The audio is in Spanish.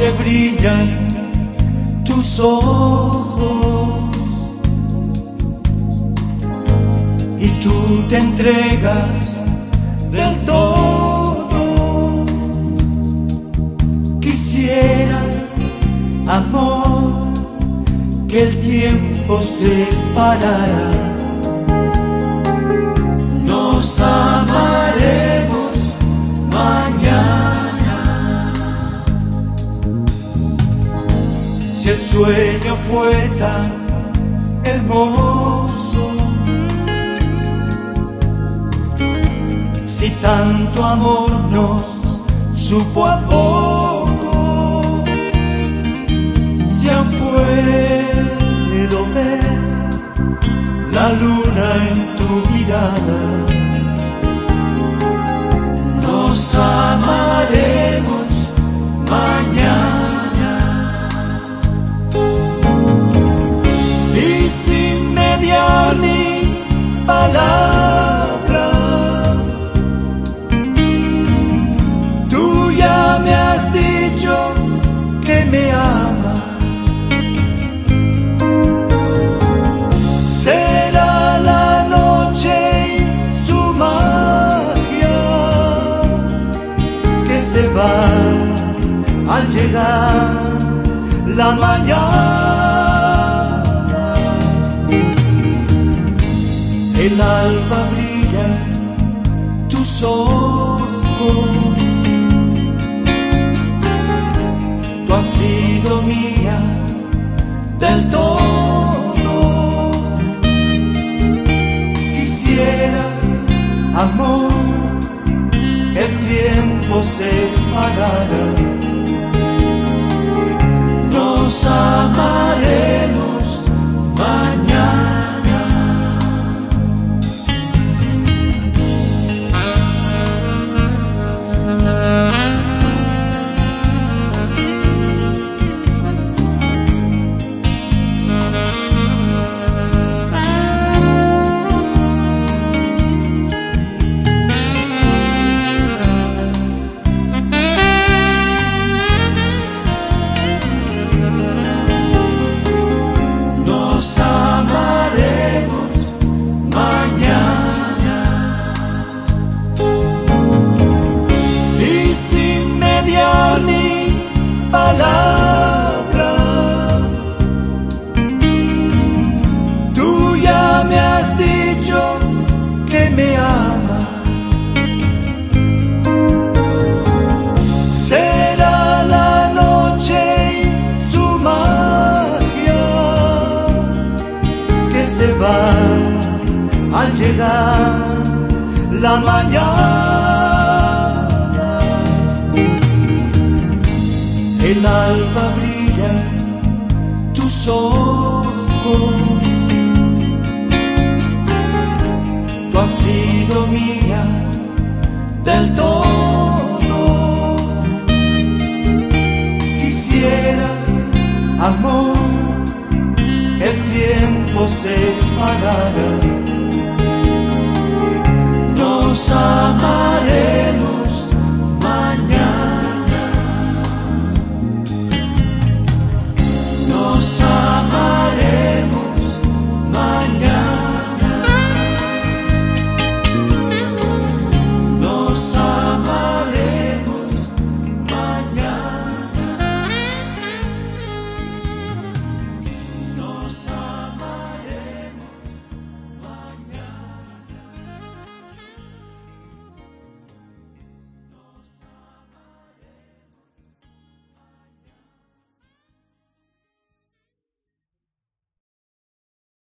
brillan tus ojos y tú te entregas del todo. Quisiera, amor, que el tiempo se parara. Si el sueño fue tan hermoso, si tanto amor nos supo a poco, si aún puedo ver la luna en tu mirada, palabra. Tú ya me has dicho que me amas. Será la noche y su magia que se va al llegar la mañana. El alba brilla tus ojos. Tú has sido mía del todo. Quisiera, amor, que el tiempo se parara. Nos amaremos al llegar la mañana. El alba brilla tus ojos. Tú has sido mía del todo. Quisiera, amor, tiempo se parara. Nos amaremos